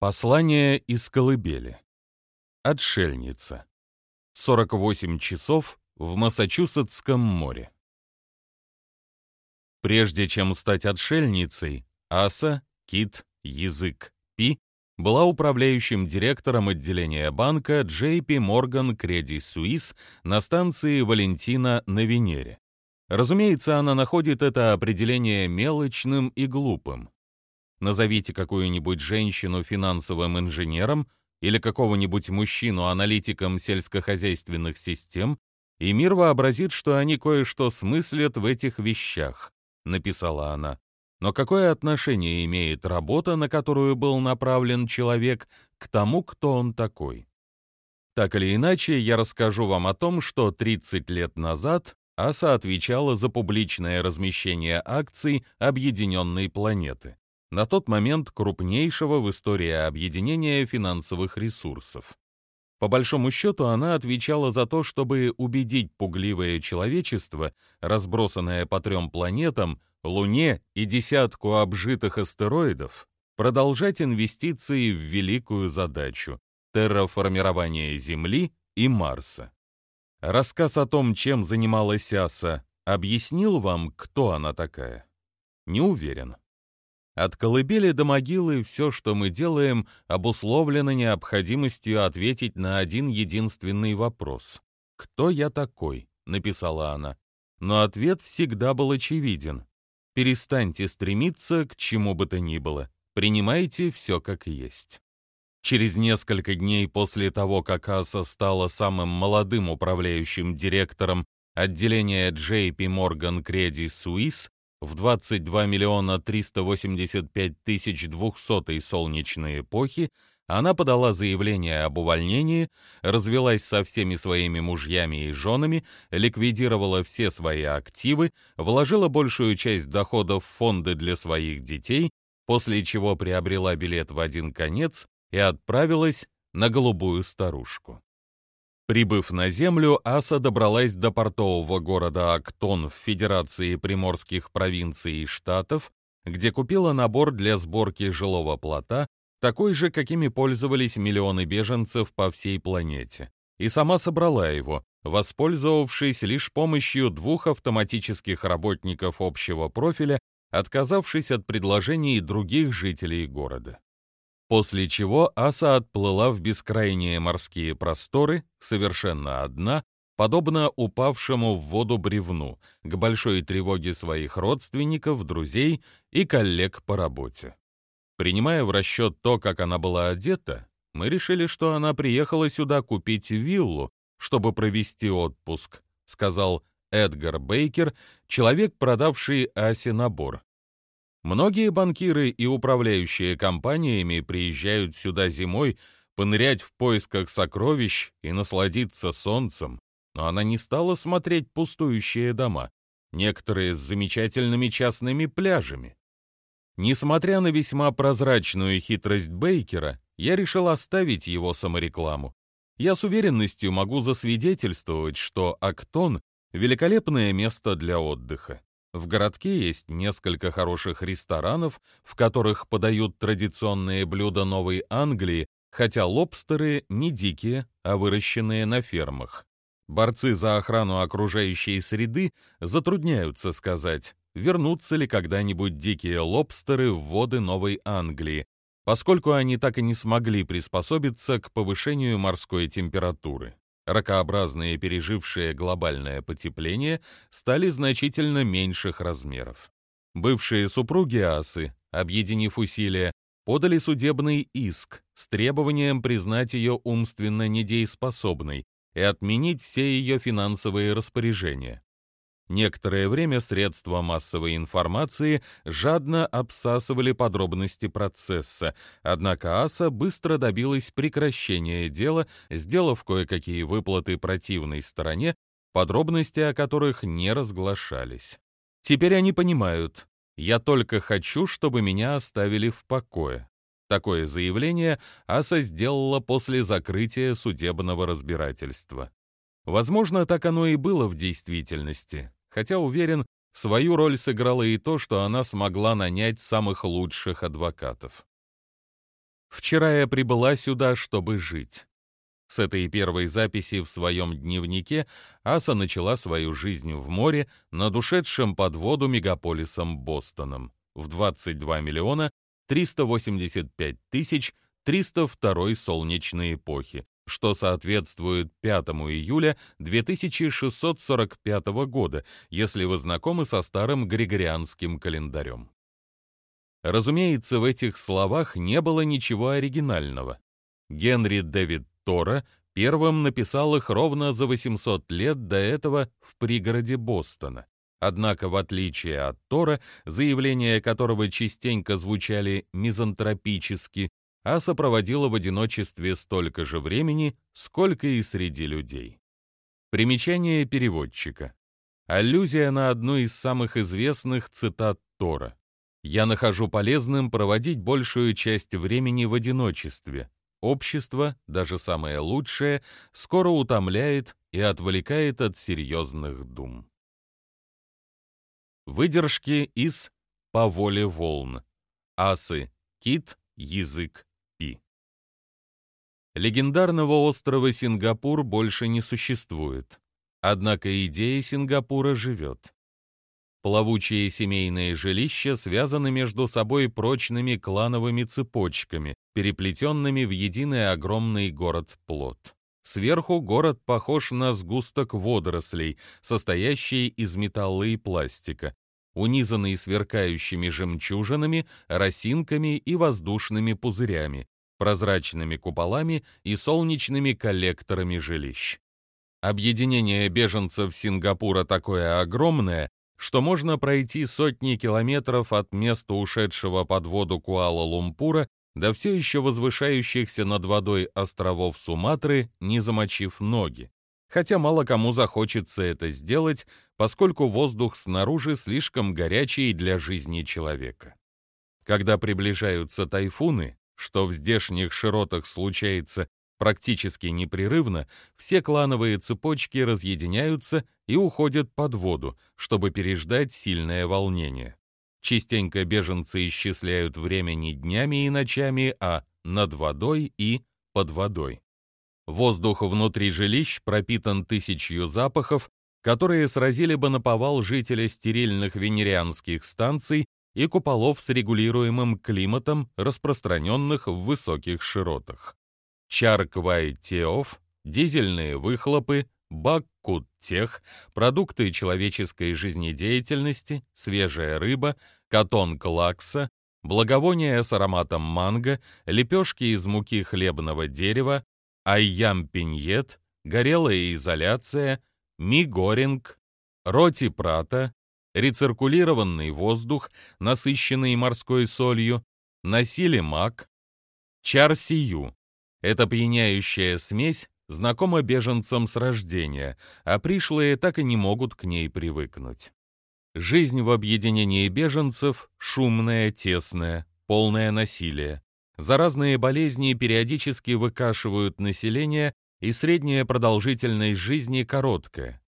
Послание из колыбели. Отшельница. 48 часов в Массачусетском море. Прежде чем стать отшельницей, Аса, Кит, Язык, Пи была управляющим директором отделения банка JP Morgan Credit Suisse на станции Валентина на Венере. Разумеется, она находит это определение мелочным и глупым. Назовите какую-нибудь женщину финансовым инженером или какого-нибудь мужчину аналитиком сельскохозяйственных систем, и мир вообразит, что они кое-что смыслят в этих вещах, написала она. Но какое отношение имеет работа, на которую был направлен человек, к тому, кто он такой? Так или иначе, я расскажу вам о том, что 30 лет назад АСА отвечала за публичное размещение акций объединенной планеты на тот момент крупнейшего в истории объединения финансовых ресурсов. По большому счету, она отвечала за то, чтобы убедить пугливое человечество, разбросанное по трем планетам, Луне и десятку обжитых астероидов, продолжать инвестиции в великую задачу — терраформирование Земли и Марса. Рассказ о том, чем занималась АСА, объяснил вам, кто она такая? Не уверен. От колыбели до могилы все, что мы делаем, обусловлено необходимостью ответить на один единственный вопрос. «Кто я такой?» — написала она. Но ответ всегда был очевиден. Перестаньте стремиться к чему бы то ни было. Принимайте все как есть. Через несколько дней после того, как Аса стала самым молодым управляющим директором отделения JP Morgan Credit Suisse, в 22 миллиона 385 тысяч 200 солнечной эпохи она подала заявление об увольнении, развелась со всеми своими мужьями и женами, ликвидировала все свои активы, вложила большую часть доходов в фонды для своих детей, после чего приобрела билет в один конец и отправилась на голубую старушку. Прибыв на землю, Аса добралась до портового города Актон в Федерации приморских провинций и штатов, где купила набор для сборки жилого плота, такой же, какими пользовались миллионы беженцев по всей планете, и сама собрала его, воспользовавшись лишь помощью двух автоматических работников общего профиля, отказавшись от предложений других жителей города после чего Аса отплыла в бескрайние морские просторы, совершенно одна, подобно упавшему в воду бревну, к большой тревоге своих родственников, друзей и коллег по работе. Принимая в расчет то, как она была одета, мы решили, что она приехала сюда купить виллу, чтобы провести отпуск, сказал Эдгар Бейкер, человек, продавший Асе набор. Многие банкиры и управляющие компаниями приезжают сюда зимой понырять в поисках сокровищ и насладиться солнцем, но она не стала смотреть пустующие дома, некоторые с замечательными частными пляжами. Несмотря на весьма прозрачную хитрость Бейкера, я решил оставить его саморекламу. Я с уверенностью могу засвидетельствовать, что Актон — великолепное место для отдыха. В городке есть несколько хороших ресторанов, в которых подают традиционные блюда Новой Англии, хотя лобстеры не дикие, а выращенные на фермах. Борцы за охрану окружающей среды затрудняются сказать, вернутся ли когда-нибудь дикие лобстеры в воды Новой Англии, поскольку они так и не смогли приспособиться к повышению морской температуры ракообразные, пережившие глобальное потепление, стали значительно меньших размеров. Бывшие супруги Асы, объединив усилия, подали судебный иск с требованием признать ее умственно недееспособной и отменить все ее финансовые распоряжения. Некоторое время средства массовой информации жадно обсасывали подробности процесса, однако АСА быстро добилась прекращения дела, сделав кое-какие выплаты противной стороне, подробности о которых не разглашались. Теперь они понимают, я только хочу, чтобы меня оставили в покое. Такое заявление АСА сделала после закрытия судебного разбирательства. Возможно, так оно и было в действительности хотя, уверен, свою роль сыграло и то, что она смогла нанять самых лучших адвокатов. Вчера я прибыла сюда, чтобы жить. С этой первой записи в своем дневнике Аса начала свою жизнь в море над ушедшим под воду мегаполисом Бостоном в 22 миллиона 385 тысяч 302 солнечной эпохи, что соответствует 5 июля 2645 года, если вы знакомы со старым григорианским календарем. Разумеется, в этих словах не было ничего оригинального. Генри Дэвид Тора первым написал их ровно за 800 лет до этого в пригороде Бостона. Однако, в отличие от Тора, заявления которого частенько звучали мизантропически, Аса проводила в одиночестве столько же времени, сколько и среди людей. Примечание переводчика. Аллюзия на одну из самых известных цитат Тора. «Я нахожу полезным проводить большую часть времени в одиночестве. Общество, даже самое лучшее, скоро утомляет и отвлекает от серьезных дум». Выдержки из «По воле волн». Асы, кит, язык. Легендарного острова Сингапур больше не существует. Однако идея Сингапура живет. Плавучие семейные жилища связаны между собой прочными клановыми цепочками, переплетенными в единый огромный город-плод. Сверху город похож на сгусток водорослей, состоящий из металла и пластика унизанный сверкающими жемчужинами, росинками и воздушными пузырями, прозрачными куполами и солнечными коллекторами жилищ. Объединение беженцев Сингапура такое огромное, что можно пройти сотни километров от места ушедшего под воду Куала-Лумпура до все еще возвышающихся над водой островов Суматры, не замочив ноги хотя мало кому захочется это сделать, поскольку воздух снаружи слишком горячий для жизни человека. Когда приближаются тайфуны, что в здешних широтах случается практически непрерывно, все клановые цепочки разъединяются и уходят под воду, чтобы переждать сильное волнение. Частенько беженцы исчисляют время не днями и ночами, а над водой и под водой. Воздух внутри жилищ пропитан тысячью запахов, которые сразили бы на повал жителя стерильных венерианских станций и куполов с регулируемым климатом, распространенных в высоких широтах. Чарквай-Теоф, дизельные выхлопы, Баккут-Тех, продукты человеческой жизнедеятельности, свежая рыба, катон-клакса, благовония с ароматом манго, лепешки из муки хлебного дерева, Айям-Пиньет, горелая изоляция, Ми-Горинг, Роти-Прата, рециркулированный воздух, насыщенный морской солью, Насили-Мак, Чар-Сию. Эта пьяняющая смесь знакома беженцам с рождения, а пришлые так и не могут к ней привыкнуть. Жизнь в объединении беженцев шумная, тесная, полная насилия. Заразные болезни периодически выкашивают население, и средняя продолжительность жизни короткая.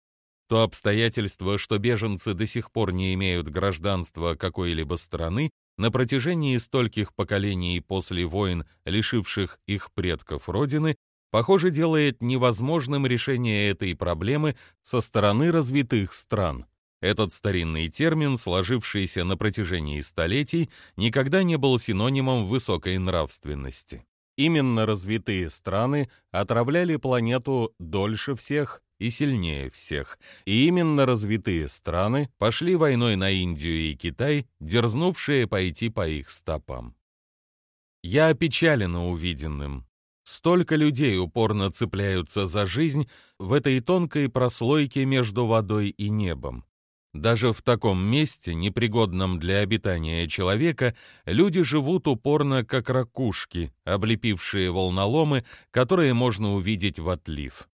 То обстоятельство, что беженцы до сих пор не имеют гражданства какой-либо страны, на протяжении стольких поколений после войн, лишивших их предков родины, похоже, делает невозможным решение этой проблемы со стороны развитых стран. Этот старинный термин, сложившийся на протяжении столетий, никогда не был синонимом высокой нравственности. Именно развитые страны отравляли планету дольше всех и сильнее всех, и именно развитые страны пошли войной на Индию и Китай, дерзнувшие пойти по их стопам. Я опечалена увиденным. Столько людей упорно цепляются за жизнь в этой тонкой прослойке между водой и небом. Даже в таком месте, непригодном для обитания человека, люди живут упорно как ракушки, облепившие волноломы, которые можно увидеть в отлив.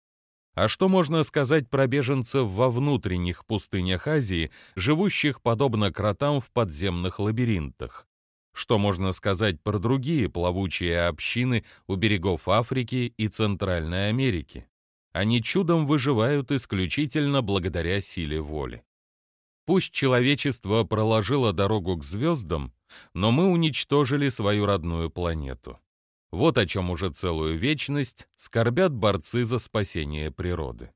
А что можно сказать про беженцев во внутренних пустынях Азии, живущих подобно кротам в подземных лабиринтах? Что можно сказать про другие плавучие общины у берегов Африки и Центральной Америки? Они чудом выживают исключительно благодаря силе воли. Пусть человечество проложило дорогу к звездам, но мы уничтожили свою родную планету. Вот о чем уже целую вечность скорбят борцы за спасение природы.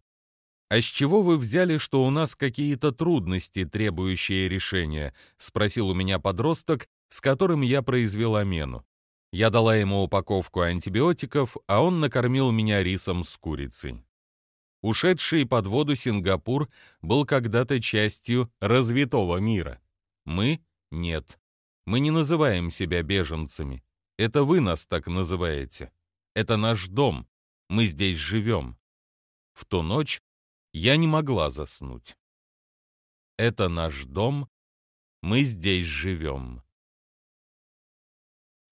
«А с чего вы взяли, что у нас какие-то трудности, требующие решения?» — спросил у меня подросток, с которым я произвел амену. Я дала ему упаковку антибиотиков, а он накормил меня рисом с курицей. Ушедший под воду Сингапур был когда-то частью развитого мира. Мы — нет. Мы не называем себя беженцами. Это вы нас так называете. Это наш дом. Мы здесь живем. В ту ночь я не могла заснуть. Это наш дом. Мы здесь живем.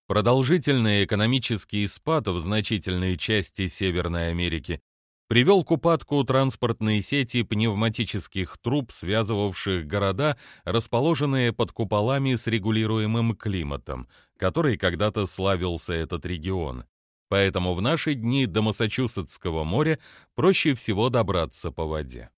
Продолжительный экономический спад в значительной части Северной Америки привел к упадку транспортной сети пневматических труб, связывавших города, расположенные под куполами с регулируемым климатом, который когда-то славился этот регион. Поэтому в наши дни до Массачусетского моря проще всего добраться по воде.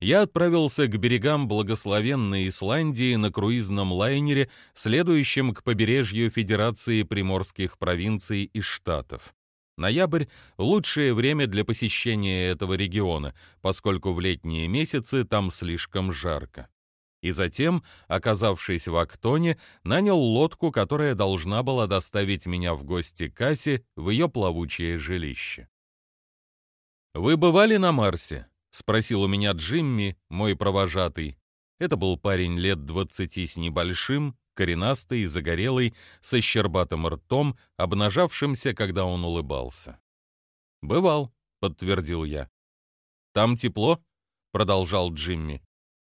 Я отправился к берегам благословенной Исландии на круизном лайнере, следующем к побережью Федерации приморских провинций и штатов. Ноябрь — лучшее время для посещения этого региона, поскольку в летние месяцы там слишком жарко. И затем, оказавшись в Актоне, нанял лодку, которая должна была доставить меня в гости к Кассе в ее плавучее жилище. «Вы бывали на Марсе?» — спросил у меня Джимми, мой провожатый. Это был парень лет двадцати с небольшим, коренастый, загорелый, со щербатым ртом, обнажавшимся, когда он улыбался. «Бывал», — подтвердил я. «Там тепло?» — продолжал Джимми.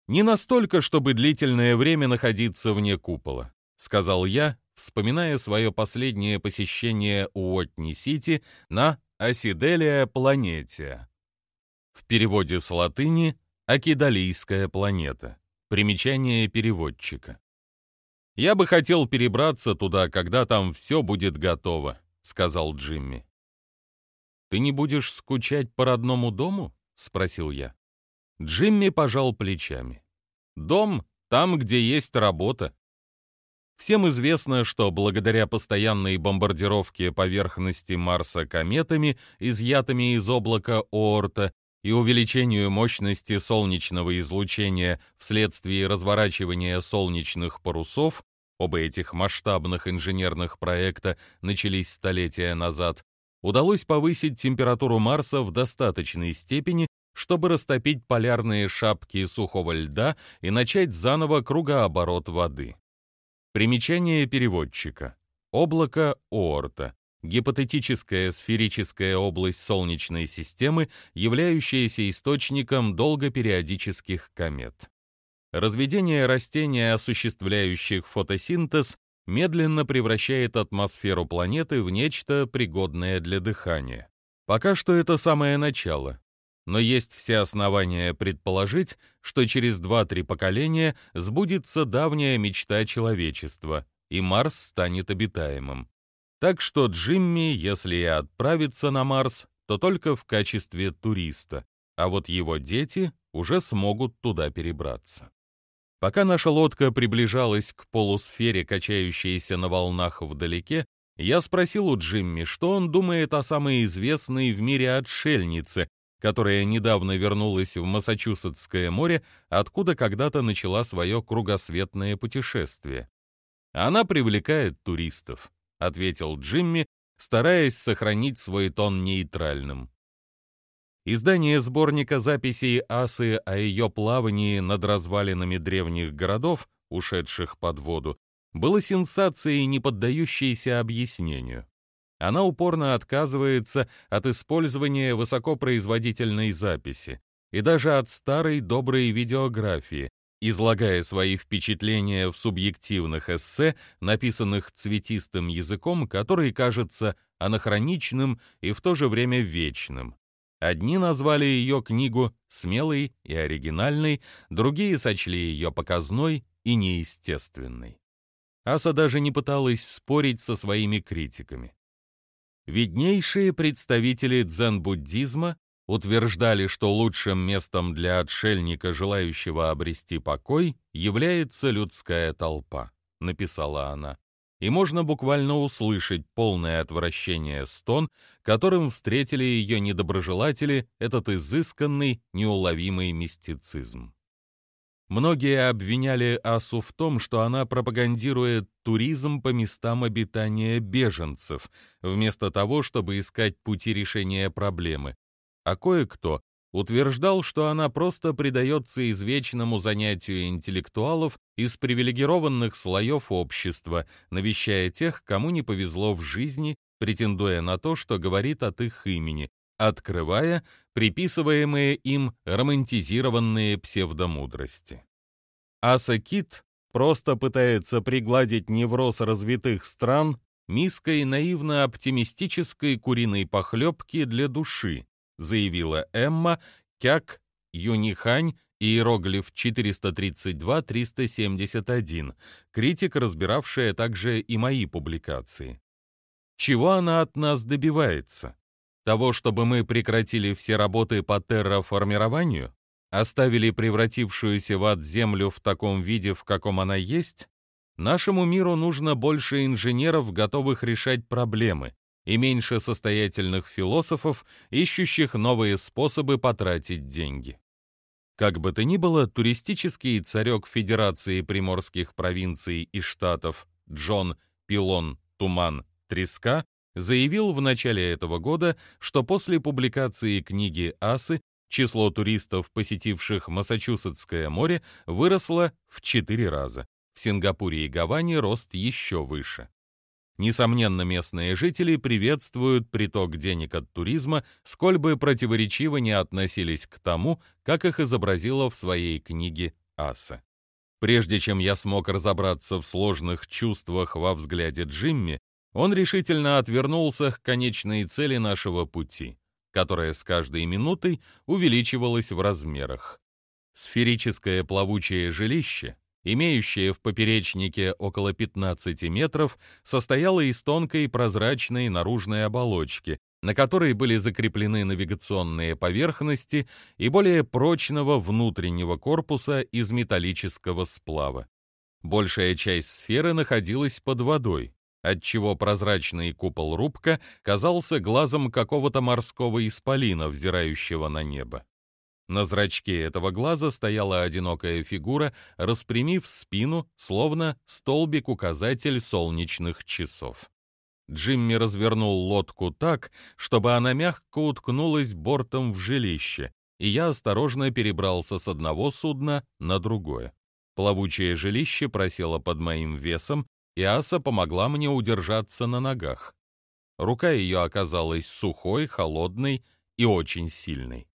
«Не настолько, чтобы длительное время находиться вне купола», — сказал я, вспоминая свое последнее посещение Уотни-Сити на Осиделия Планетия. В переводе с латыни «Акидалийская планета». Примечание переводчика. «Я бы хотел перебраться туда, когда там все будет готово», — сказал Джимми. «Ты не будешь скучать по родному дому?» — спросил я. Джимми пожал плечами. «Дом там, где есть работа. Всем известно, что благодаря постоянной бомбардировке поверхности Марса кометами, изъятыми из облака Оорта, и увеличению мощности солнечного излучения вследствие разворачивания солнечных парусов, оба этих масштабных инженерных проекта начались столетия назад, удалось повысить температуру Марса в достаточной степени, чтобы растопить полярные шапки сухого льда и начать заново кругооборот воды. Примечание переводчика. Облако Оорта гипотетическая сферическая область Солнечной системы, являющаяся источником долгопериодических комет. Разведение растений, осуществляющих фотосинтез, медленно превращает атмосферу планеты в нечто пригодное для дыхания. Пока что это самое начало, но есть все основания предположить, что через 2-3 поколения сбудется давняя мечта человечества, и Марс станет обитаемым. Так что Джимми, если и отправится на Марс, то только в качестве туриста, а вот его дети уже смогут туда перебраться. Пока наша лодка приближалась к полусфере, качающейся на волнах вдалеке, я спросил у Джимми, что он думает о самой известной в мире отшельнице, которая недавно вернулась в Массачусетское море, откуда когда-то начала свое кругосветное путешествие. Она привлекает туристов ответил Джимми, стараясь сохранить свой тон нейтральным. Издание сборника записей Асы о ее плавании над развалинами древних городов, ушедших под воду, было сенсацией, не поддающейся объяснению. Она упорно отказывается от использования высокопроизводительной записи и даже от старой доброй видеографии, излагая свои впечатления в субъективных эссе, написанных цветистым языком, который кажется анахроничным и в то же время вечным. Одни назвали ее книгу смелой и оригинальной, другие сочли ее показной и неестественной. Аса даже не пыталась спорить со своими критиками. Виднейшие представители дзен-буддизма утверждали, что лучшим местом для отшельника, желающего обрести покой, является людская толпа, написала она. и можно буквально услышать полное отвращение стон, которым встретили ее недоброжелатели этот изысканный, неуловимый мистицизм. Многие обвиняли Асу в том, что она пропагандирует туризм по местам обитания беженцев, вместо того, чтобы искать пути решения проблемы. А кое-кто утверждал, что она просто предается извечному занятию интеллектуалов из привилегированных слоев общества, навещая тех, кому не повезло в жизни, претендуя на то, что говорит от их имени, открывая приписываемые им романтизированные псевдомудрости. Аса Кит просто пытается пригладить невроз развитых стран миской наивно-оптимистической куриной похлебки для души, заявила Эмма Кяк Юнихань иероглиф 432-371, критик, разбиравшая также и мои публикации. Чего она от нас добивается? Того, чтобы мы прекратили все работы по терраформированию? Оставили превратившуюся в ад Землю в таком виде, в каком она есть? Нашему миру нужно больше инженеров, готовых решать проблемы, и меньше состоятельных философов, ищущих новые способы потратить деньги. Как бы то ни было, туристический царек Федерации приморских провинций и штатов Джон Пилон Туман Треска заявил в начале этого года, что после публикации книги «Асы» число туристов, посетивших Массачусетское море, выросло в четыре раза. В Сингапуре и Гаване рост еще выше. Несомненно, местные жители приветствуют приток денег от туризма, сколь бы противоречиво не относились к тому, как их изобразила в своей книге Аса. Прежде чем я смог разобраться в сложных чувствах во взгляде Джимми, он решительно отвернулся к конечной цели нашего пути, которая с каждой минутой увеличивалась в размерах. Сферическое плавучее жилище, имеющее в поперечнике около 15 метров, состояло из тонкой прозрачной наружной оболочки, на которой были закреплены навигационные поверхности и более прочного внутреннего корпуса из металлического сплава. Большая часть сферы находилась под водой, отчего прозрачный купол рубка казался глазом какого-то морского исполина, взирающего на небо. На зрачке этого глаза стояла одинокая фигура, распрямив спину, словно столбик-указатель солнечных часов. Джимми развернул лодку так, чтобы она мягко уткнулась бортом в жилище, и я осторожно перебрался с одного судна на другое. Плавучее жилище просело под моим весом, и Аса помогла мне удержаться на ногах. Рука ее оказалась сухой, холодной и очень сильной.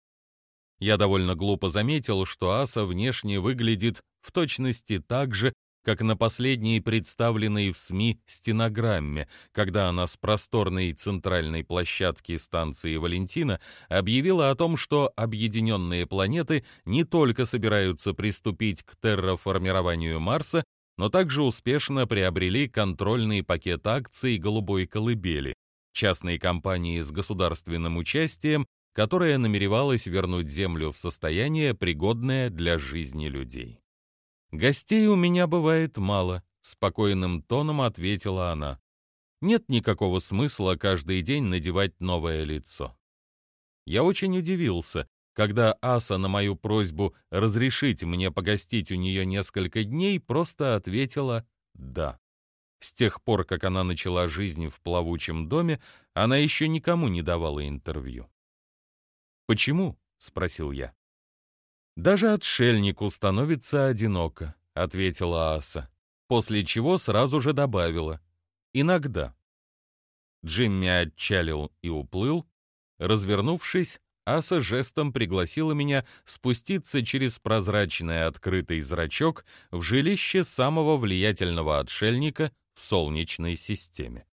Я довольно глупо заметил, что Аса внешне выглядит в точности так же, как на последней представленной в СМИ стенограмме, когда она с просторной центральной площадки станции Валентина объявила о том, что объединенные планеты не только собираются приступить к терраформированию Марса, но также успешно приобрели контрольный пакет акций «Голубой колыбели», частной компании с государственным участием, которая намеревалась вернуть Землю в состояние, пригодное для жизни людей. «Гостей у меня бывает мало», — спокойным тоном ответила она. «Нет никакого смысла каждый день надевать новое лицо». Я очень удивился, когда Аса на мою просьбу разрешить мне погостить у нее несколько дней просто ответила «да». С тех пор, как она начала жизнь в плавучем доме, она еще никому не давала интервью. «Почему?» — спросил я. «Даже отшельнику становится одиноко», — ответила Аса, после чего сразу же добавила «иногда». Джимми отчалил и уплыл. Развернувшись, Аса жестом пригласила меня спуститься через прозрачный открытый зрачок в жилище самого влиятельного отшельника в Солнечной системе.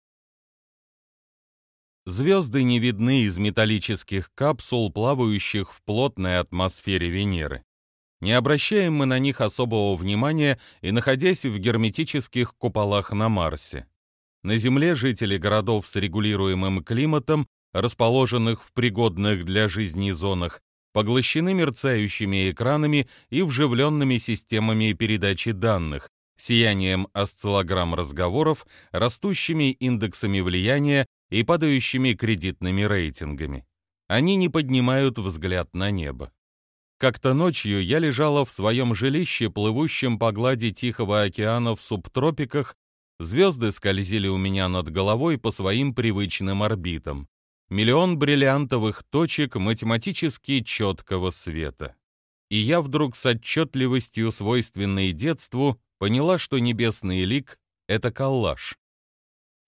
Звезды не видны из металлических капсул, плавающих в плотной атмосфере Венеры. Не обращаем мы на них особого внимания и находясь в герметических куполах на Марсе. На Земле жители городов с регулируемым климатом расположенных в пригодных для жизни зонах, поглощены мерцающими экранами и вживленными системами передачи данных, сиянием осциллограмм разговоров, растущими индексами влияния и падающими кредитными рейтингами. Они не поднимают взгляд на небо. Как-то ночью я лежала в своем жилище, плывущем по глади Тихого океана в субтропиках, звезды скользили у меня над головой по своим привычным орбитам. Миллион бриллиантовых точек математически четкого света. И я вдруг с отчетливостью, свойственной детству, поняла, что небесный лик — это коллаж.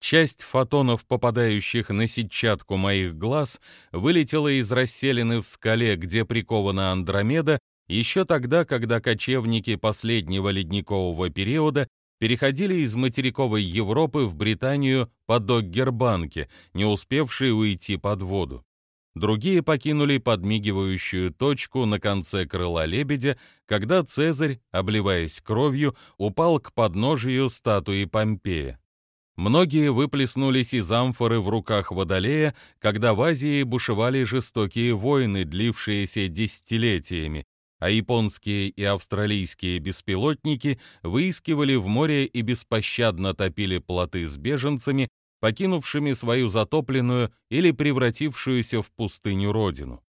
Часть фотонов, попадающих на сетчатку моих глаз, вылетела из расселины в скале, где прикована Андромеда, еще тогда, когда кочевники последнего ледникового периода переходили из материковой Европы в Британию по Доггербанке, не успевшие уйти под воду. Другие покинули подмигивающую точку на конце крыла лебедя, когда Цезарь, обливаясь кровью, упал к подножию статуи Помпея. Многие выплеснулись из амфоры в руках Водолея, когда в Азии бушевали жестокие войны, длившиеся десятилетиями, а японские и австралийские беспилотники выискивали в море и беспощадно топили плоты с беженцами, покинувшими свою затопленную или превратившуюся в пустыню родину.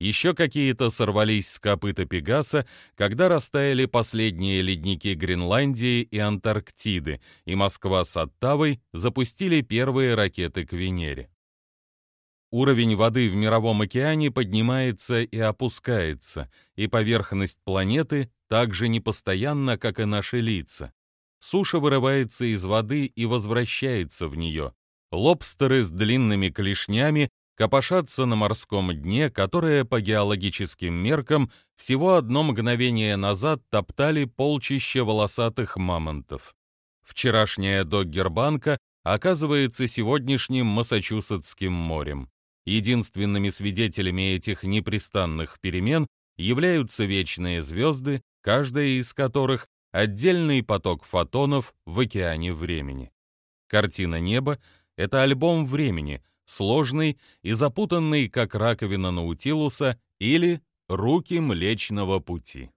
Еще какие-то сорвались с копыта Пегаса, когда растаяли последние ледники Гренландии и Антарктиды, и Москва с Оттавой запустили первые ракеты к Венере. Уровень воды в мировом океане поднимается и опускается, и поверхность планеты так же непостоянна, как и наши лица. Суша вырывается из воды и возвращается в нее. Лобстеры с длинными клешнями копошатся на морском дне, которое по геологическим меркам всего одно мгновение назад топтали полчища волосатых мамонтов. Вчерашняя Доггербанка оказывается сегодняшним Массачусетским морем. Единственными свидетелями этих непрестанных перемен являются вечные звезды, каждая из которых — отдельный поток фотонов в океане времени. Картина неба — это альбом времени — сложный и запутанный, как раковина Наутилуса или руки Млечного Пути.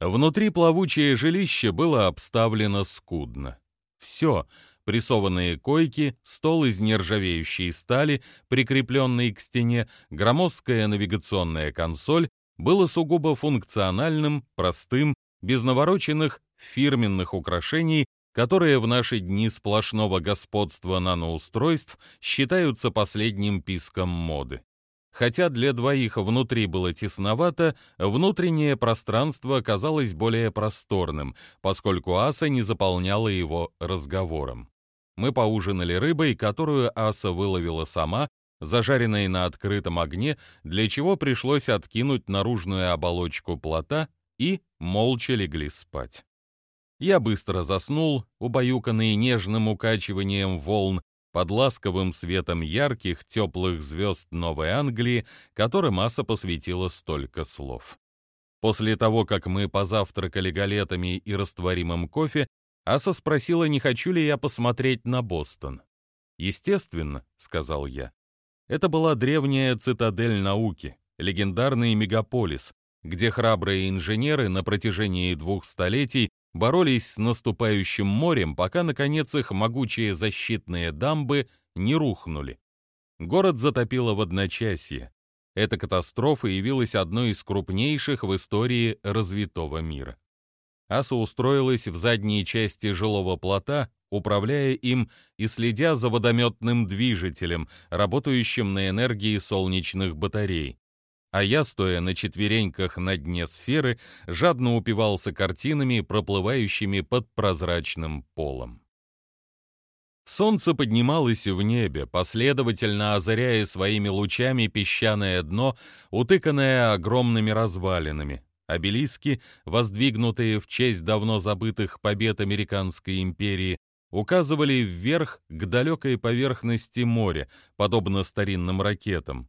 Внутри плавучее жилище было обставлено скудно. Все — прессованные койки, стол из нержавеющей стали, прикрепленный к стене, громоздкая навигационная консоль — было сугубо функциональным, простым, без навороченных фирменных украшений которые в наши дни сплошного господства наноустройств считаются последним писком моды. Хотя для двоих внутри было тесновато, внутреннее пространство казалось более просторным, поскольку Аса не заполняла его разговором. Мы поужинали рыбой, которую Аса выловила сама, зажаренной на открытом огне, для чего пришлось откинуть наружную оболочку плота и молча легли спать. Я быстро заснул, убаюканный нежным укачиванием волн под ласковым светом ярких, теплых звезд Новой Англии, которым Аса посвятила столько слов. После того, как мы позавтракали галетами и растворимым кофе, Аса спросила, не хочу ли я посмотреть на Бостон. «Естественно», — сказал я. Это была древняя цитадель науки, легендарный мегаполис, где храбрые инженеры на протяжении двух столетий боролись с наступающим морем, пока, наконец, их могучие защитные дамбы не рухнули. Город затопило в одночасье. Эта катастрофа явилась одной из крупнейших в истории развитого мира. Аса устроилась в задней части жилого плота, управляя им и следя за водометным движителем, работающим на энергии солнечных батарей а я, стоя на четвереньках на дне сферы, жадно упивался картинами, проплывающими под прозрачным полом. Солнце поднималось в небе, последовательно озаряя своими лучами песчаное дно, утыканное огромными развалинами. Обелиски, воздвигнутые в честь давно забытых побед американской империи, указывали вверх к далекой поверхности моря, подобно старинным ракетам.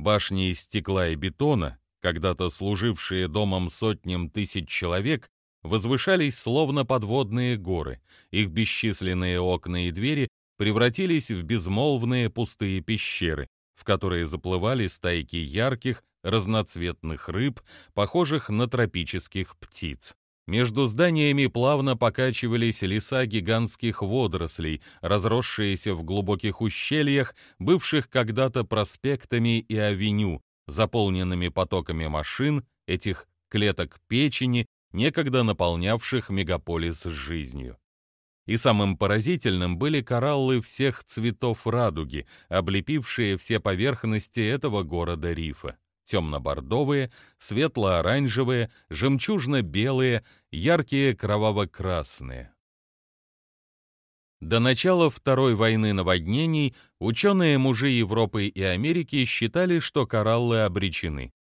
Башни из стекла и бетона, когда-то служившие домом сотням тысяч человек, возвышались словно подводные горы. Их бесчисленные окна и двери превратились в безмолвные пустые пещеры, в которые заплывали стайки ярких, разноцветных рыб, похожих на тропических птиц. Между зданиями плавно покачивались леса гигантских водорослей, разросшиеся в глубоких ущельях, бывших когда-то проспектами и авеню, заполненными потоками машин, этих клеток печени, некогда наполнявших мегаполис жизнью. И самым поразительным были кораллы всех цветов радуги, облепившие все поверхности этого города рифа. Темно-бордовые, светло-оранжевые, жемчужно-белые, яркие кроваво-красные. До начала Второй войны наводнений ученые-мужи Европы и Америки считали, что кораллы обречены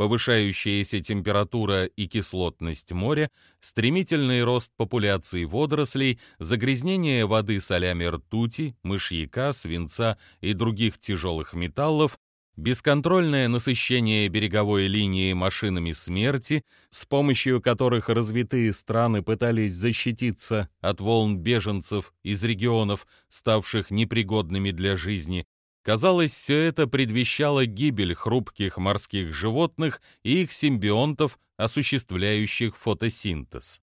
повышающаяся температура и кислотность моря, стремительный рост популяции водорослей, загрязнение воды солями ртути, мышьяка, свинца и других тяжелых металлов, бесконтрольное насыщение береговой линии машинами смерти, с помощью которых развитые страны пытались защититься от волн беженцев из регионов, ставших непригодными для жизни, Казалось, все это предвещало гибель хрупких морских животных и их симбионтов, осуществляющих фотосинтез.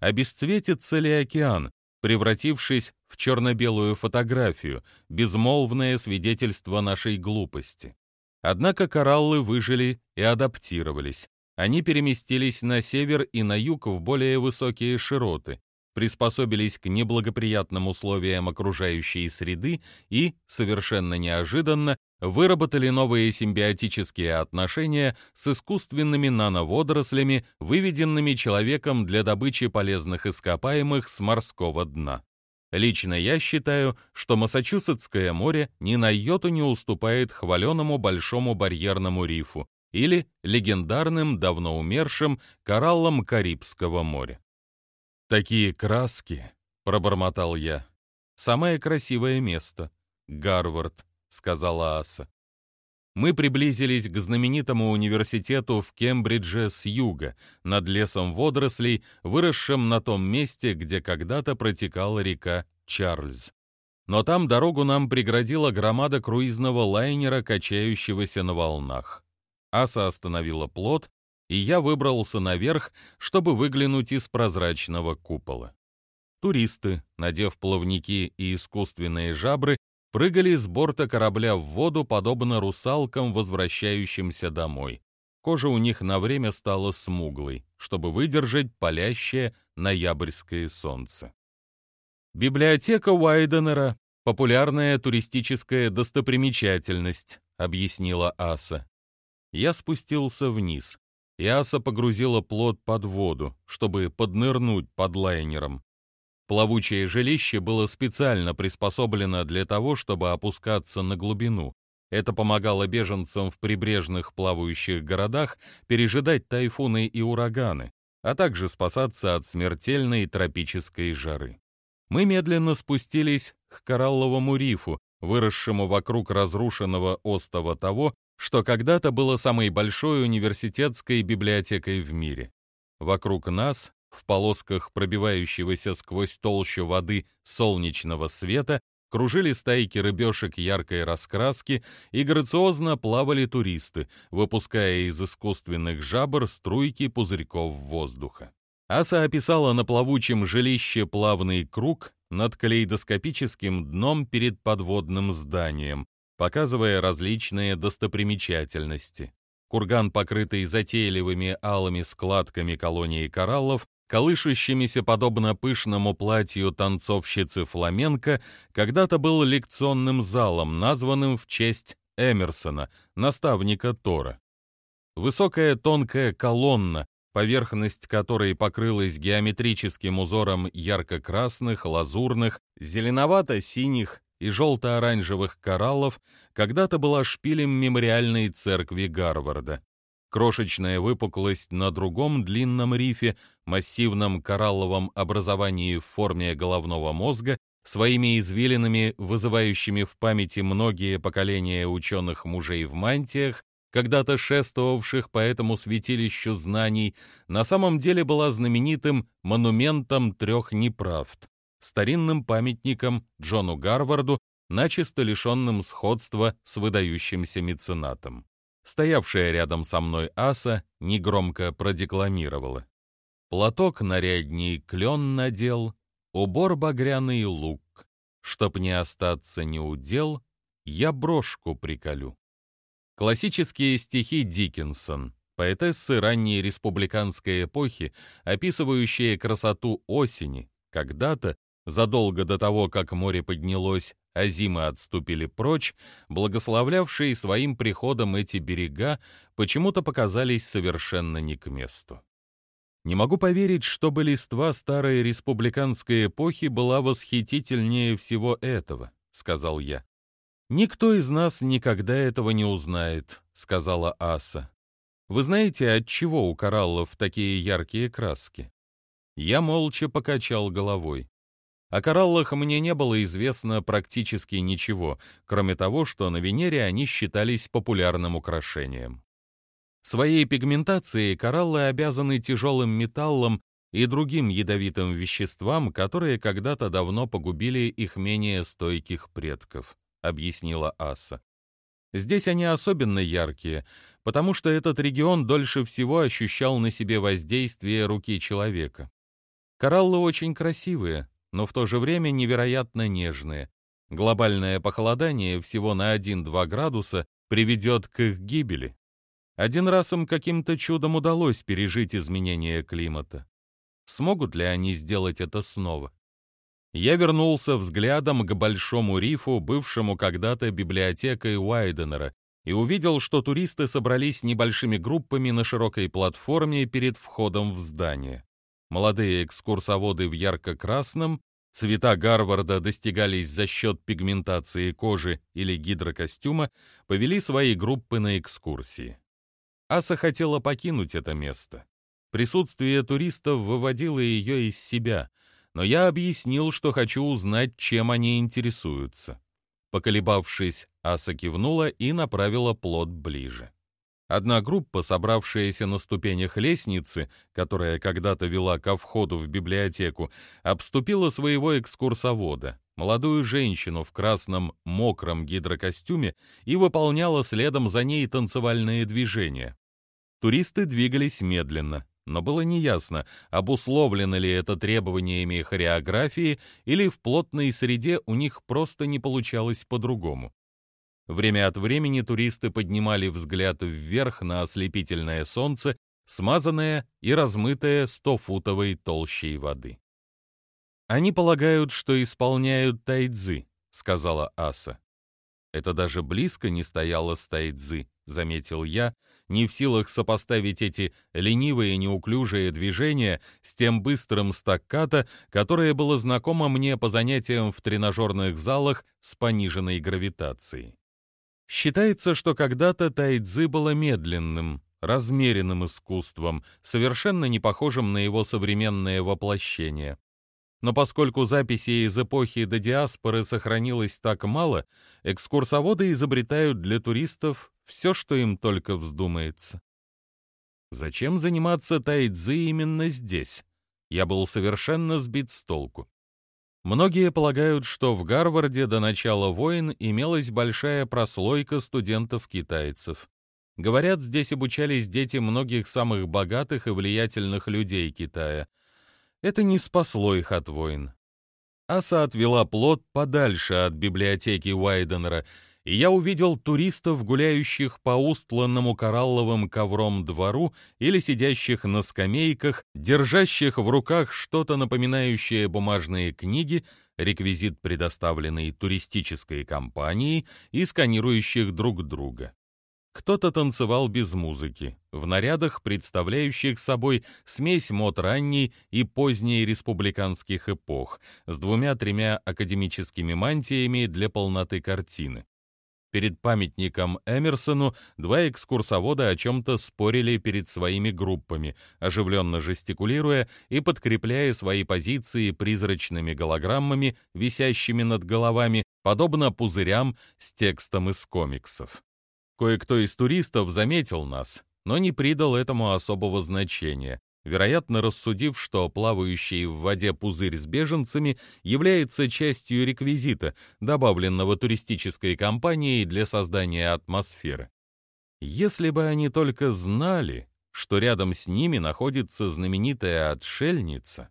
Обесцветится ли океан, превратившись в черно-белую фотографию, безмолвное свидетельство нашей глупости? Однако кораллы выжили и адаптировались. Они переместились на север и на юг в более высокие широты, приспособились к неблагоприятным условиям окружающей среды и, совершенно неожиданно, выработали новые симбиотические отношения с искусственными нановодорослями, выведенными человеком для добычи полезных ископаемых с морского дна. Лично я считаю, что Массачусетское море ни на йоту не уступает хваленому Большому барьерному рифу или легендарным, давно умершим кораллам Карибского моря. «Такие краски!» — пробормотал я. «Самое красивое место. Гарвард», — сказала Аса. Мы приблизились к знаменитому университету в Кембридже с юга, над лесом водорослей, выросшим на том месте, где когда-то протекала река Чарльз. Но там дорогу нам преградила громада круизного лайнера, качающегося на волнах. Аса остановила плот, и я выбрался наверх, чтобы выглянуть из прозрачного купола. Туристы, надев плавники и искусственные жабры, прыгали с борта корабля в воду, подобно русалкам, возвращающимся домой. Кожа у них на время стала смуглой, чтобы выдержать палящее ноябрьское солнце. Библиотека Уайденера — популярная туристическая достопримечательность, объяснила Аса. Я спустился вниз. Иаса погрузила плот под воду, чтобы поднырнуть под лайнером. Плавучее жилище было специально приспособлено для того, чтобы опускаться на глубину. Это помогало беженцам в прибрежных плавающих городах пережидать тайфуны и ураганы, а также спасаться от смертельной тропической жары. Мы медленно спустились к коралловому рифу, выросшему вокруг разрушенного остова того, что когда-то было самой большой университетской библиотекой в мире. Вокруг нас, в полосках пробивающегося сквозь толщу воды солнечного света, кружили стайки рыбешек яркой раскраски и грациозно плавали туристы, выпуская из искусственных жабр струйки пузырьков воздуха. Аса описала на плавучем жилище плавный круг над калейдоскопическим дном перед подводным зданием, показывая различные достопримечательности. Курган, покрытый затейливыми алыми складками колонии кораллов, колышущимися подобно пышному платью танцовщицы фламенко, когда-то был лекционным залом, названным в честь Эмерсона, наставника Тора. Высокая тонкая колонна, поверхность которой покрылась геометрическим узором ярко-красных, лазурных, зеленовато-синих и желто-оранжевых кораллов когда-то была шпилем мемориальной церкви Гарварда. Крошечная выпуклость на другом длинном рифе, массивном коралловом образовании в форме головного мозга, своими извилинами, вызывающими в памяти многие поколения ученых мужей в мантиях, когда-то шествовавших по этому святилищу знаний, на самом деле была знаменитым монументом трех неправд старинным памятником Джону Гарварду, начисто лишенным сходства с выдающимся меценатом. Стоявшая рядом со мной Аса негромко продекламировала. платок нарядней клен надел, убор багряный лук. Чтоб не остаться неудел, я брошку приколю. Классические стихи Диккенсон, поэтессы ранней республиканской эпохи, описывающие красоту осени, когда-то, задолго до того, как море поднялось, а зимы отступили прочь, благословлявшие своим приходом эти берега почему-то показались совершенно не к месту. Не могу поверить, чтобы листва старой республиканской эпохи была восхитительнее всего этого, сказал я. Никто из нас никогда этого не узнает, сказала Аса. Вы знаете, от чего у кораллов такие яркие краски? Я молча покачал головой. О кораллах мне не было известно практически ничего, кроме того, что на Венере они считались популярным украшением. Своей пигментацией кораллы обязаны тяжелым металлом и другим ядовитым веществам, которые когда-то давно погубили их менее стойких предков, объяснила Аса. Здесь они особенно яркие, потому что этот регион дольше всего ощущал на себе воздействие руки человека. Кораллы очень красивые, но в то же время невероятно нежные. Глобальное похолодание всего на 1-2 градуса приведет к их гибели. Один раз им каким-то чудом удалось пережить изменение климата. Смогут ли они сделать это снова? Я вернулся взглядом к Большому рифу, бывшему когда-то библиотекой Уайденера, и увидел, что туристы собрались небольшими группами на широкой платформе перед входом в здание. Молодые экскурсоводы в ярко-красном, цвета Гарварда достигались за счет пигментации кожи или гидрокостюма, повели свои группы на экскурсии. Аса хотела покинуть это место. Присутствие туристов выводило ее из себя, но я объяснил, что хочу узнать, чем они интересуются. Поколебавшись, Аса кивнула и направила плод ближе. Одна группа, собравшаяся на ступенях лестницы, которая когда-то вела ко входу в библиотеку, обступила своего экскурсовода, молодую женщину в красном мокром гидрокостюме, и выполняла следом за ней танцевальные движения. Туристы двигались медленно, но было неясно, обусловлено ли это требованиями хореографии или в плотной среде у них просто не получалось по-другому. Время от времени туристы поднимали взгляд вверх на ослепительное солнце, смазанное и размытое стофутовой толщей воды. «Они полагают, что исполняют тайцзы», — сказала Аса. Это даже близко не стояло с тайцзы, заметил я, не в силах сопоставить эти ленивые неуклюжие движения с тем быстрым стаккато, которое было знакомо мне по занятиям в тренажерных залах с пониженной гравитацией. Считается, что когда-то тайцзы было медленным, размеренным искусством, совершенно не похожим на его современное воплощение. Но поскольку записей из эпохи до диаспоры сохранилось так мало, экскурсоводы изобретают для туристов все, что им только вздумается. Зачем заниматься тайцзы именно здесь? Я был совершенно сбит с толку. Многие полагают, что в Гарварде до начала войн имелась большая прослойка студентов-китайцев. Говорят, здесь обучались дети многих самых богатых и влиятельных людей Китая. Это не спасло их от войн. Аса отвела плод подальше от библиотеки Уайденера и я увидел туристов, гуляющих по устланному коралловым ковром двору или сидящих на скамейках, держащих в руках что-то напоминающее бумажные книги, реквизит, предоставленный туристической компанией, и сканирующих друг друга. Кто-то танцевал без музыки, в нарядах, представляющих собой смесь мод ранней и поздней республиканских эпох, с двумя-тремя академическими мантиями для полноты картины. Перед памятником Эмерсону два экскурсовода о чем-то спорили перед своими группами, оживленно жестикулируя и подкрепляя свои позиции призрачными голограммами, висящими над головами, подобно пузырям с текстом из комиксов. Кое-кто из туристов заметил нас, но не придал этому особого значения, вероятно, рассудив, что плавающий в воде пузырь с беженцами является частью реквизита, добавленного туристической компанией для создания атмосферы. Если бы они только знали, что рядом с ними находится знаменитая отшельница,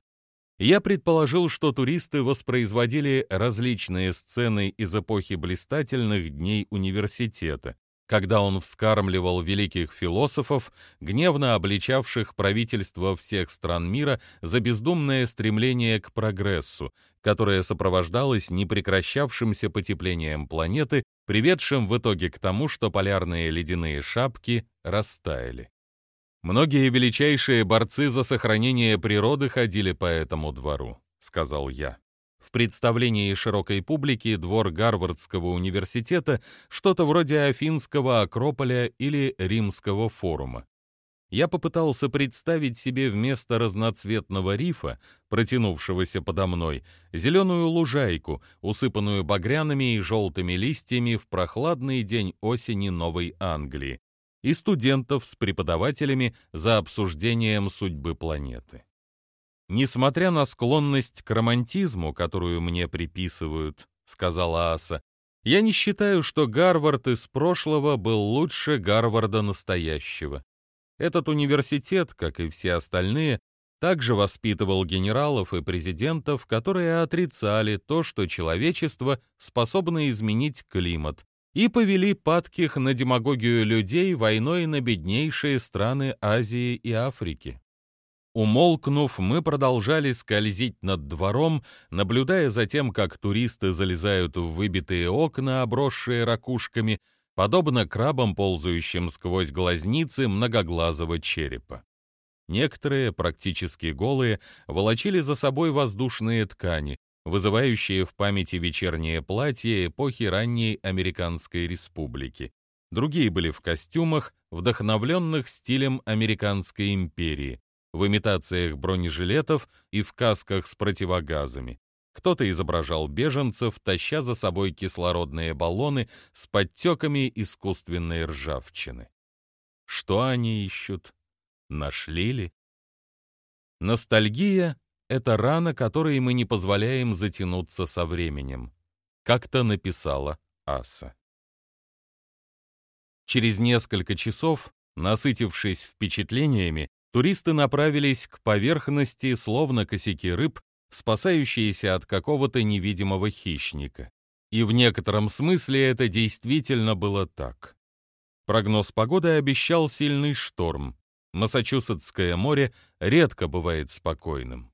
я предположил, что туристы воспроизводили различные сцены из эпохи блистательных дней университета, когда он вскармливал великих философов, гневно обличавших правительства всех стран мира за бездумное стремление к прогрессу, которое сопровождалось непрекращавшимся потеплением планеты, приведшим в итоге к тому, что полярные ледяные шапки растаяли. Многие величайшие борцы за сохранение природы ходили по этому двору, сказал я. В представлении широкой публики двор Гарвардского университета что-то вроде Афинского Акрополя или Римского форума. Я попытался представить себе вместо разноцветного рифа, протянувшегося подо мной, зеленую лужайку, усыпанную багряными и желтыми листьями в прохладный день осени Новой Англии, и студентов с преподавателями за обсуждением судьбы планеты. Несмотря на склонность к романтизму, которую мне приписывают, сказала Аса, я не считаю, что Гарвард из прошлого был лучше Гарварда настоящего. Этот университет, как и все остальные, также воспитывал генералов и президентов, которые отрицали то, что человечество способно изменить климат, и повели падких на демагогию людей войной на беднейшие страны Азии и Африки. Умолкнув, мы продолжали скользить над двором, наблюдая за тем, как туристы залезают в выбитые окна, обросшие ракушками, подобно крабам, ползающим сквозь глазницы многоглазого черепа. Некоторые, практически голые, волочили за собой воздушные ткани, вызывающие в памяти вечернее платье эпохи ранней Американской Республики. Другие были в костюмах, вдохновленных стилем Американской империи, в имитациях бронежилетов и в касках с противогазами. Кто-то изображал беженцев, таща за собой кислородные баллоны с подтеками искусственной ржавчины. Что они ищут? Нашли ли? Ностальгия — это рана, которой мы не позволяем затянуться со временем. Как-то написала Аса. Через несколько часов, насытившись впечатлениями, туристы направились к поверхности, словно косяки рыб, спасающиеся от какого-то невидимого хищника. И в некотором смысле это действительно было так. Прогноз погоды обещал сильный шторм. Массачусетское море редко бывает спокойным.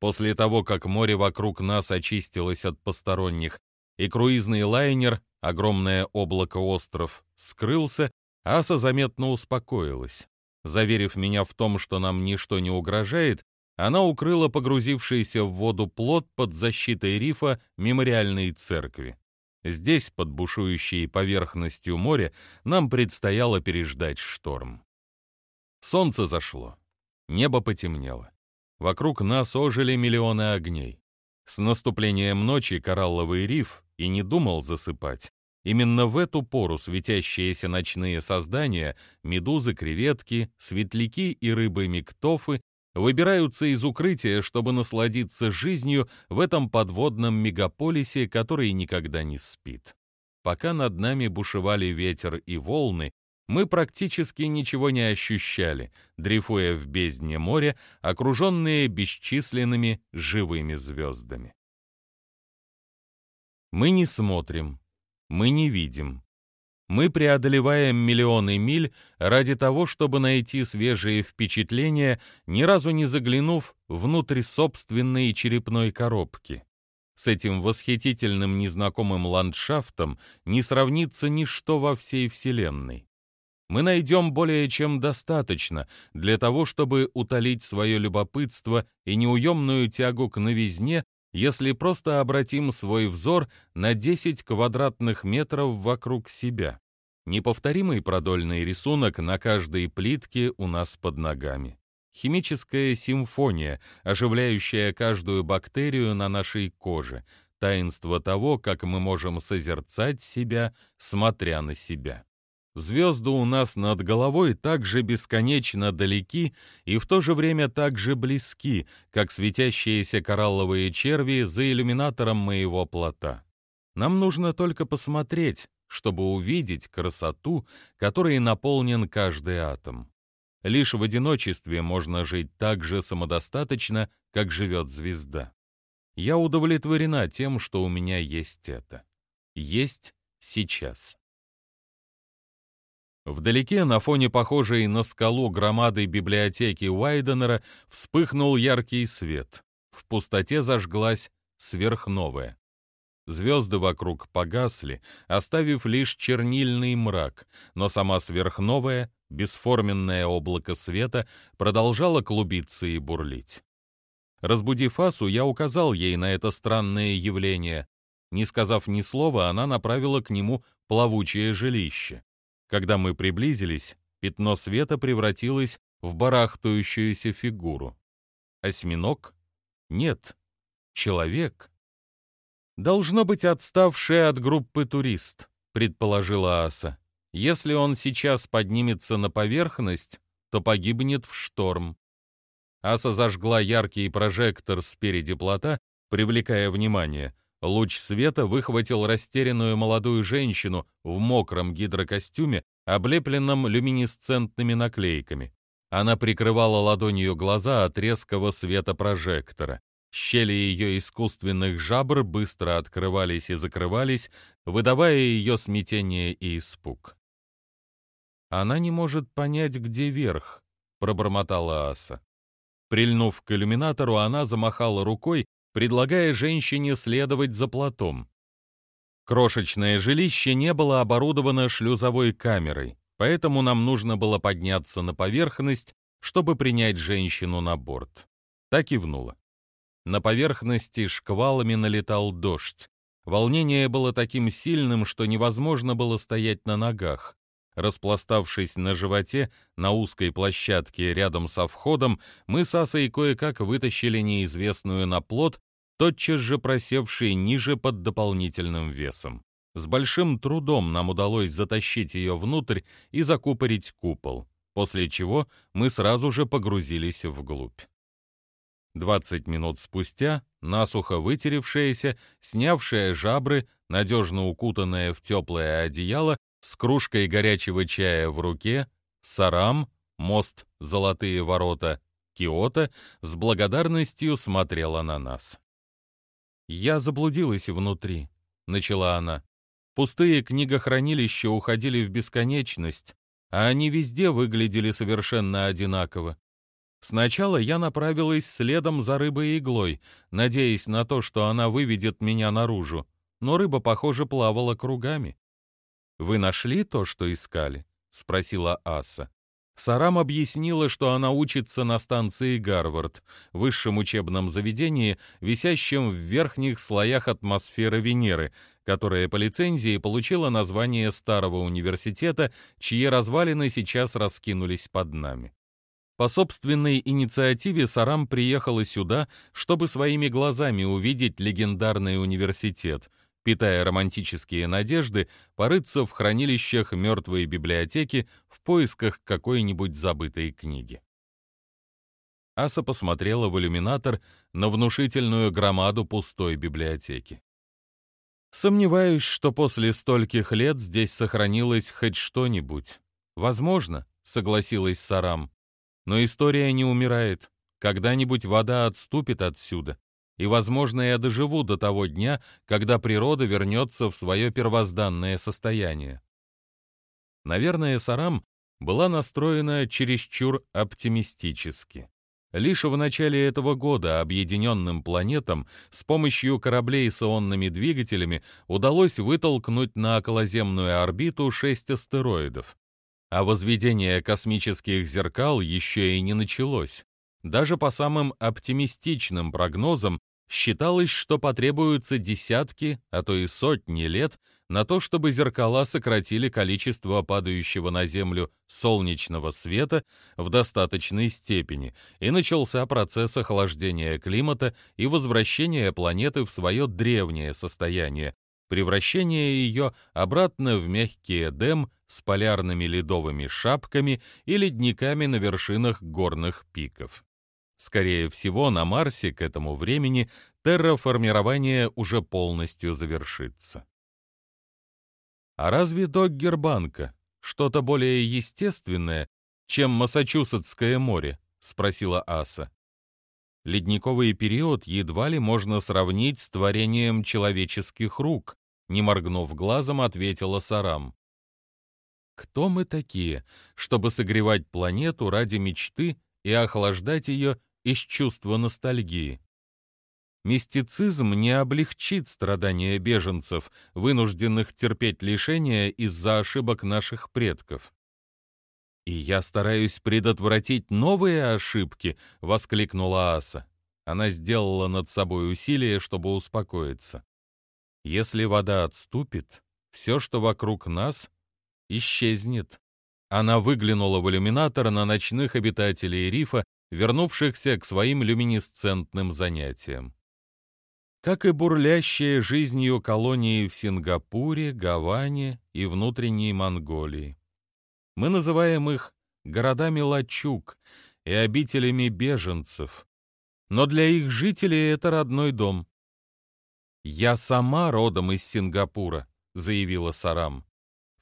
После того, как море вокруг нас очистилось от посторонних, и круизный лайнер, огромное облако-остров, скрылся, Аса заметно успокоилась. Заверив меня в том, что нам ничто не угрожает, она укрыла погрузившийся в воду плот под защитой рифа мемориальной церкви. Здесь, под бушующей поверхностью моря, нам предстояло переждать шторм. Солнце зашло. Небо потемнело. Вокруг нас ожили миллионы огней. С наступлением ночи коралловый риф и не думал засыпать. Именно в эту пору светящиеся ночные создания, медузы, креветки, светляки и рыбы-миктофы выбираются из укрытия, чтобы насладиться жизнью в этом подводном мегаполисе, который никогда не спит. Пока над нами бушевали ветер и волны, мы практически ничего не ощущали, дрейфуя в бездне моря, окруженные бесчисленными живыми звездами. Мы не смотрим, мы не видим. Мы преодолеваем миллионы миль ради того, чтобы найти свежие впечатления, ни разу не заглянув внутрь собственной черепной коробки. С этим восхитительным незнакомым ландшафтом не сравнится ничто во всей Вселенной. Мы найдем более чем достаточно для того, чтобы утолить свое любопытство и неуемную тягу к новизне, если просто обратим свой взор на 10 квадратных метров вокруг себя. Неповторимый продольный рисунок на каждой плитке у нас под ногами. Химическая симфония, оживляющая каждую бактерию на нашей коже, таинство того, как мы можем созерцать себя, смотря на себя. Звезды у нас над головой так же бесконечно далеки и в то же время так же близки, как светящиеся коралловые черви за иллюминатором моего плота. Нам нужно только посмотреть, чтобы увидеть красоту, которой наполнен каждый атом. Лишь в одиночестве можно жить так же самодостаточно, как живет звезда. Я удовлетворена тем, что у меня есть это. Есть сейчас. Вдалеке, на фоне похожей на скалу громады библиотеки Уайденера, вспыхнул яркий свет. В пустоте зажглась сверхновая. Звезды вокруг погасли, оставив лишь чернильный мрак, но сама сверхновая, бесформенное облако света, продолжало клубиться и бурлить. Разбудив Асу, я указал ей на это странное явление. Не сказав ни слова, она направила к нему плавучее жилище. Когда мы приблизились, пятно света превратилось в барахтающуюся фигуру. Осьминог? Нет. Человек. Должно быть отставший от группы турист, предположила Аса. Если он сейчас поднимется на поверхность, то погибнет в шторм. Аса зажгла яркий прожектор спереди плота, привлекая внимание. Луч света выхватил растерянную молодую женщину в мокром гидрокостюме, облепленном люминесцентными наклейками. Она прикрывала ладонью глаза от резкого света прожектора. Щели ее искусственных жабр быстро открывались и закрывались, выдавая ее смятение и испуг. «Она не может понять, где верх», — пробормотала Аса. Прильнув к иллюминатору, она замахала рукой, предлагая женщине следовать за плотом. Крошечное жилище не было оборудовано шлюзовой камерой, поэтому нам нужно было подняться на поверхность, чтобы принять женщину на борт. Так и внула. На поверхности шквалами налетал дождь. Волнение было таким сильным, что невозможно было стоять на ногах. Распластавшись на животе на узкой площадке рядом со входом, мы с Асой кое-как вытащили неизвестную на плот, тотчас же просевший ниже под дополнительным весом. С большим трудом нам удалось затащить ее внутрь и закупорить купол, после чего мы сразу же погрузились вглубь. Двадцать минут спустя, насухо вытеревшаяся, снявшая жабры, надежно укутанная в теплое одеяло, с кружкой горячего чая в руке, Сарам, мост Золотые ворота, Киото с благодарностью смотрела на нас. «Я заблудилась внутри», — начала она. «Пустые книгохранилища уходили в бесконечность, а они везде выглядели совершенно одинаково. Сначала я направилась следом за рыбой-иглой, надеясь на то, что она выведет меня наружу, но рыба, похоже, плавала кругами. «Вы нашли то, что искали?» — спросила Аса. Сарам объяснила, что она учится на станции Гарвард, высшем учебном заведении, висящем в верхних слоях атмосферы Венеры, которая по лицензии получила название старого университета, чьи развалины сейчас раскинулись под нами. По собственной инициативе Сарам приехала сюда, чтобы своими глазами увидеть легендарный университет — питая романтические надежды, порыться в хранилищах мертвой библиотеки в поисках какой-нибудь забытой книги. Аса посмотрела в иллюминатор на внушительную громаду пустой библиотеки. Сомневаюсь, что после стольких лет здесь сохранилось хоть что-нибудь. Возможно, согласилась Сарам. Но история не умирает. Когда-нибудь вода отступит отсюда, и, возможно, я доживу до того дня, когда природа вернется в свое первозданное состояние. Наверное, Сарам была настроена чересчур оптимистически. Лишь в начале этого года объединенным планетам с помощью кораблей с ионными двигателями удалось вытолкнуть на околоземную орбиту шесть астероидов. А возведение космических зеркал еще и не началось. Даже по самым оптимистичным прогнозам считалось, что потребуются десятки, а то и сотни лет на то, чтобы зеркала сократили количество падающего на Землю солнечного света в достаточной степени, и начался процесс охлаждения климата и возвращения планеты в свое древнее состояние, превращение ее обратно в мягкий Эдем с полярными ледовыми шапками и ледниками на вершинах горных пиков. Скорее всего, на Марсе к этому времени терраформирование уже полностью завершится. А разве Доггербанка что-то более естественное, чем Массачусетское море?» — спросила Аса. Ледниковый период едва ли можно сравнить с творением человеческих рук, не моргнув глазом, ответила Сарам. Кто мы такие, чтобы согревать планету ради мечты и охлаждать ее из чувства ностальгии? Мистицизм не облегчит страдания беженцев, вынужденных терпеть лишения из-за ошибок наших предков. «И я стараюсь предотвратить новые ошибки», — воскликнула Аса. Она сделала над собой усилие, чтобы успокоиться. «Если вода отступит, все, что вокруг нас, исчезнет». Она выглянула в иллюминатор на ночных обитателей рифа, вернувшихся к своим люминесцентным занятиям. Как и бурлящие жизнью колонии в Сингапуре, Гаване и внутренней Монголии. Мы называем их городами лачуг и обителями беженцев, но для их жителей это родной дом. «Я сама родом из Сингапура», — заявила Сарам.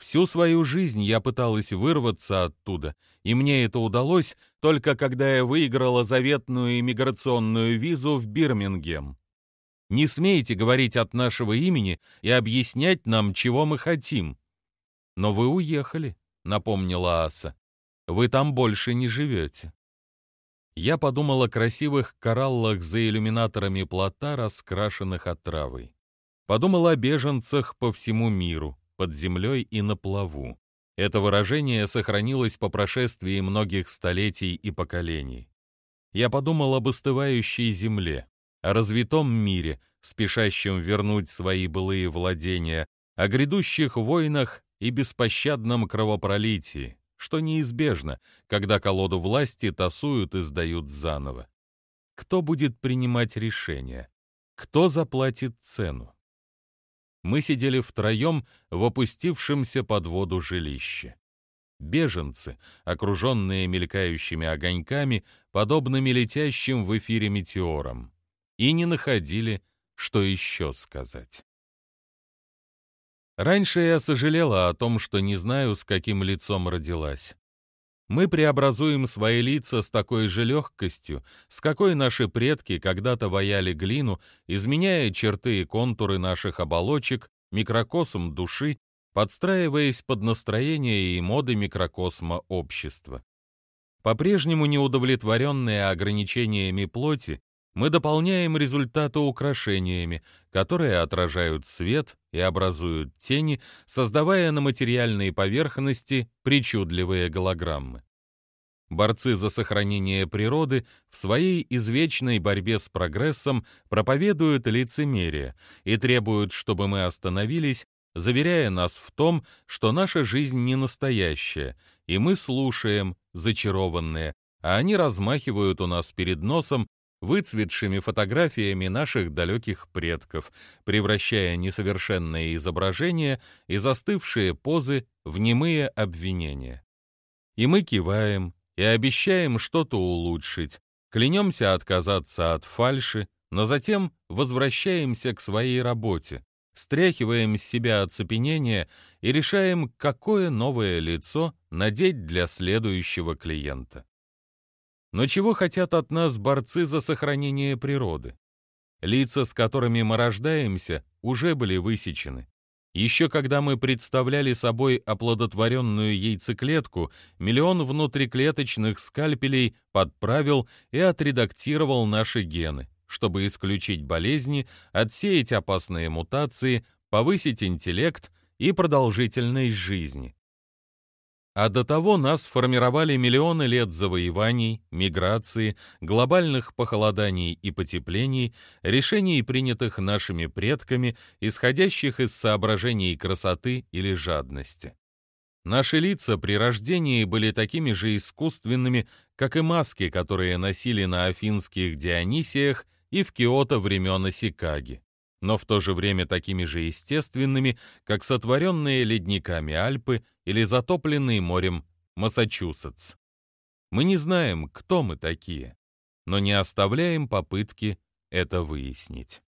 «Всю свою жизнь я пыталась вырваться оттуда, и мне это удалось только когда я выиграла заветную иммиграционную визу в Бирмингем. Не смейте говорить от нашего имени и объяснять нам, чего мы хотим. Но вы уехали. — напомнила Аса. «Вы там больше не живете». Я подумал о красивых кораллах за иллюминаторами плота, раскрашенных отравой. Подумал о беженцах по всему миру, под землей и на плаву. Это выражение сохранилось по прошествии многих столетий и поколений. Я подумал об остывающей земле, о развитом мире, спешащем вернуть свои былые владения, о грядущих войнах и беспощадном кровопролитии, что неизбежно, когда колоду власти тасуют и сдают заново. Кто будет принимать решения? Кто заплатит цену? Мы сидели втроем в опустившемся под воду жилище. Беженцы, окруженные мелькающими огоньками, подобными летящим в эфире метеорам, и не находили, что еще сказать. Раньше я сожалела о том, что не знаю, с каким лицом родилась. Мы преобразуем свои лица с такой же легкостью, с какой наши предки когда-то ваяли глину, изменяя черты и контуры наших оболочек, микрокосм души, подстраиваясь под настроение и моды микрокосма общества. По-прежнему неудовлетворенные ограничениями плоти, мы дополняем результаты украшениями, которые отражают свет и образуют тени, создавая на материальной поверхности причудливые голограммы. Борцы за сохранение природы в своей извечной борьбе с прогрессом проповедуют лицемерие и требуют, чтобы мы остановились, заверяя нас в том, что наша жизнь не настоящая, и мы слушаем, зачарованные, а они размахивают у нас перед носом выцветшими фотографиями наших далеких предков, превращая несовершенные изображения и застывшие позы в немые обвинения. И мы киваем и обещаем что-то улучшить, клянемся отказаться от фальши, но затем возвращаемся к своей работе, стряхиваем с себя оцепенение и решаем, какое новое лицо надеть для следующего клиента. Но чего хотят от нас борцы за сохранение природы? Лица, с которыми мы рождаемся, уже были высечены. Еще когда мы представляли собой оплодотворенную яйцеклетку, миллион внутриклеточных скальпелей подправил и отредактировал наши гены, чтобы исключить болезни, отсеять опасные мутации, повысить интеллект и продолжительность жизни. А до того нас формировали миллионы лет завоеваний, миграции, глобальных похолоданий и потеплений, решений, принятых нашими предками, исходящих из соображений красоты или жадности. Наши лица при рождении были такими же искусственными, как и маски, которые носили на афинских Дионисиях и в Киото времен Осикаги но в то же время такими же естественными, как сотворенные ледниками Альпы или затопленные морем Массачусетс. Мы не знаем, кто мы такие, но не оставляем попытки это выяснить.